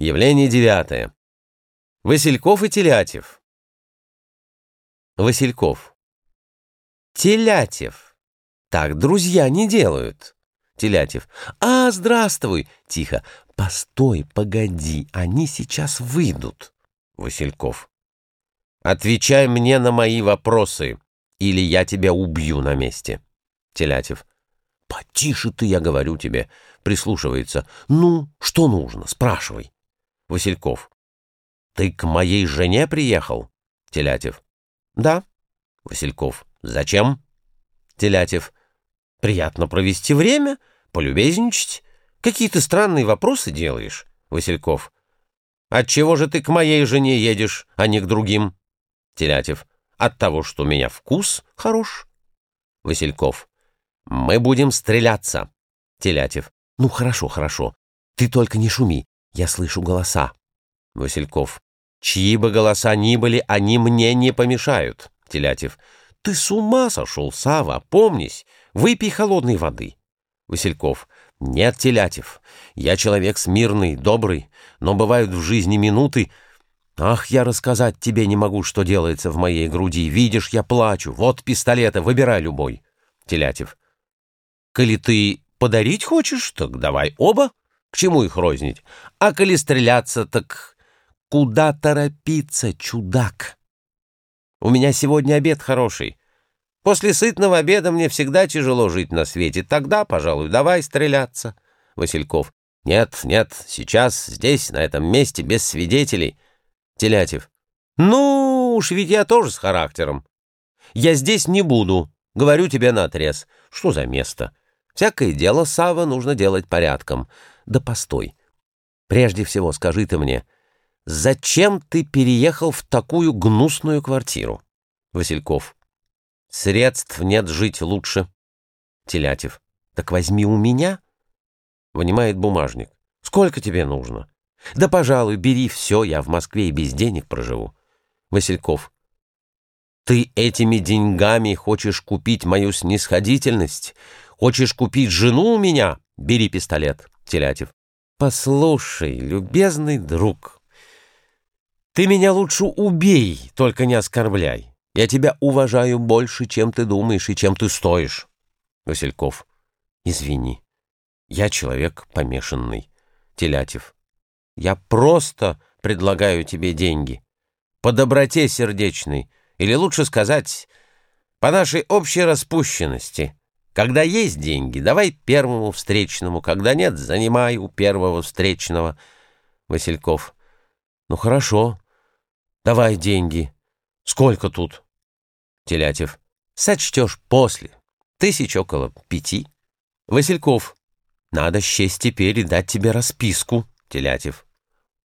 Явление девятое. Васильков и Телятев. Васильков. Телятев. Так друзья не делают. Телятев. А, здравствуй. Тихо. Постой, погоди, они сейчас выйдут. Васильков. Отвечай мне на мои вопросы, или я тебя убью на месте. Телятев. Потише ты, я говорю тебе. Прислушивается. Ну, что нужно? Спрашивай. Васильков. «Ты к моей жене приехал?» Телятев. «Да». Васильков. «Зачем?» Телятев. «Приятно провести время, полюбезничать. Какие ты странные вопросы делаешь?» Васильков. «Отчего же ты к моей жене едешь, а не к другим?» Телятев. «От того, что у меня вкус хорош». Васильков. «Мы будем стреляться». Телятев. «Ну, хорошо, хорошо. Ты только не шуми. Я слышу голоса. Васильков. Чьи бы голоса ни были, они мне не помешают. Телятев. Ты с ума сошел, Сава, помнись. Выпей холодной воды. Васильков. Нет, Телятев, я человек смирный, добрый, но бывают в жизни минуты... Ах, я рассказать тебе не могу, что делается в моей груди. Видишь, я плачу. Вот пистолеты, выбирай любой. Телятев. Коли ты подарить хочешь, так давай оба. К чему их рознить? А коли стреляться, так куда торопиться, чудак? У меня сегодня обед хороший. После сытного обеда мне всегда тяжело жить на свете. Тогда, пожалуй, давай стреляться. Васильков. Нет, нет, сейчас, здесь, на этом месте, без свидетелей. Телятев. Ну, уж ведь я тоже с характером. Я здесь не буду. Говорю тебе наотрез. Что за место? Всякое дело, Сава, нужно делать порядком. Да постой. Прежде всего скажи ты мне, зачем ты переехал в такую гнусную квартиру? Васильков. Средств нет жить лучше. Телятев. Так возьми у меня. Вынимает бумажник. Сколько тебе нужно? Да, пожалуй, бери все, я в Москве и без денег проживу. Васильков. Ты этими деньгами хочешь купить мою снисходительность? Хочешь купить жену у меня? Бери пистолет. Телятев. «Послушай, любезный друг, ты меня лучше убей, только не оскорбляй. Я тебя уважаю больше, чем ты думаешь и чем ты стоишь». Васильков. «Извини, я человек помешанный». Телятев. «Я просто предлагаю тебе деньги. По доброте сердечной, или лучше сказать, по нашей общей распущенности». Когда есть деньги, давай первому встречному, когда нет, занимай у первого встречного. Васильков. Ну хорошо, давай деньги. Сколько тут? Телятев. Сочтешь после. Тысяч около пяти. Васильков. Надо счесть теперь и дать тебе расписку. Телятев.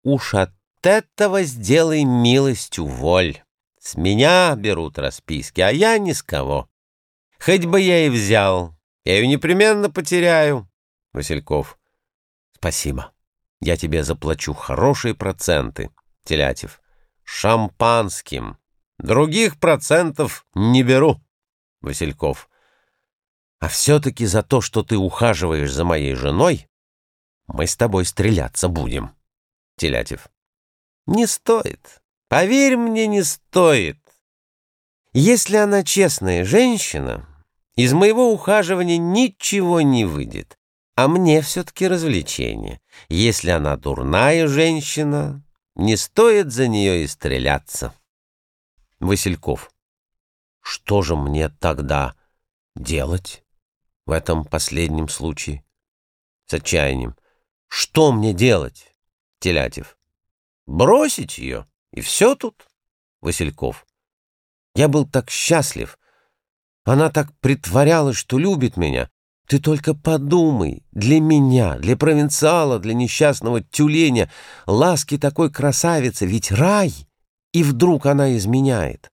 Уж от этого сделай милость уволь. С меня берут расписки, а я ни с кого. Хоть бы я и взял, я ее непременно потеряю. Васильков. Спасибо. Я тебе заплачу хорошие проценты. Телятев. Шампанским. Других процентов не беру. Васильков. А все-таки за то, что ты ухаживаешь за моей женой, мы с тобой стреляться будем. Телятев. Не стоит. Поверь мне, не стоит. Если она честная женщина, из моего ухаживания ничего не выйдет, а мне все-таки развлечение. Если она дурная женщина, не стоит за нее и стреляться. Васильков. Что же мне тогда делать в этом последнем случае? С отчаянием. Что мне делать? Телятев. Бросить ее, и все тут. Васильков. Я был так счастлив. Она так притворялась, что любит меня. Ты только подумай, для меня, для провинциала, для несчастного тюленя, ласки такой красавицы, ведь рай. И вдруг она изменяет.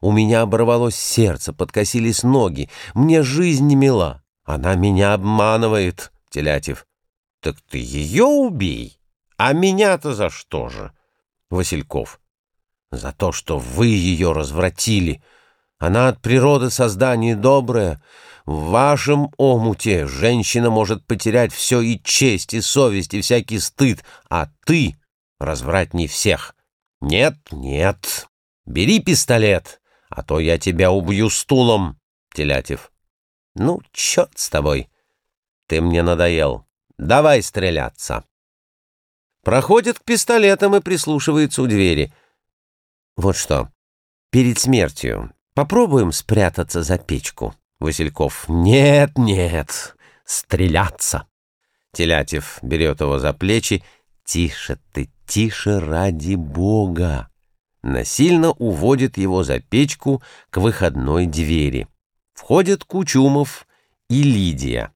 У меня оборвалось сердце, подкосились ноги. Мне жизнь не мила. Она меня обманывает, Телятев. Так ты ее убей. А меня-то за что же? Васильков. За то, что вы ее развратили. Она от природы создание доброе. В вашем омуте женщина может потерять все и честь, и совесть, и всякий стыд, а ты развратней всех. Нет, нет, бери пистолет, а то я тебя убью стулом, Телятев. Ну, черт с тобой, ты мне надоел. Давай стреляться. Проходит к пистолетам и прислушивается у двери. Вот что, перед смертью попробуем спрятаться за печку. Васильков. Нет, нет, стреляться. Телятев берет его за плечи. Тише ты, тише ради бога. Насильно уводит его за печку к выходной двери. Входят Кучумов и Лидия.